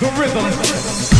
the rhythm.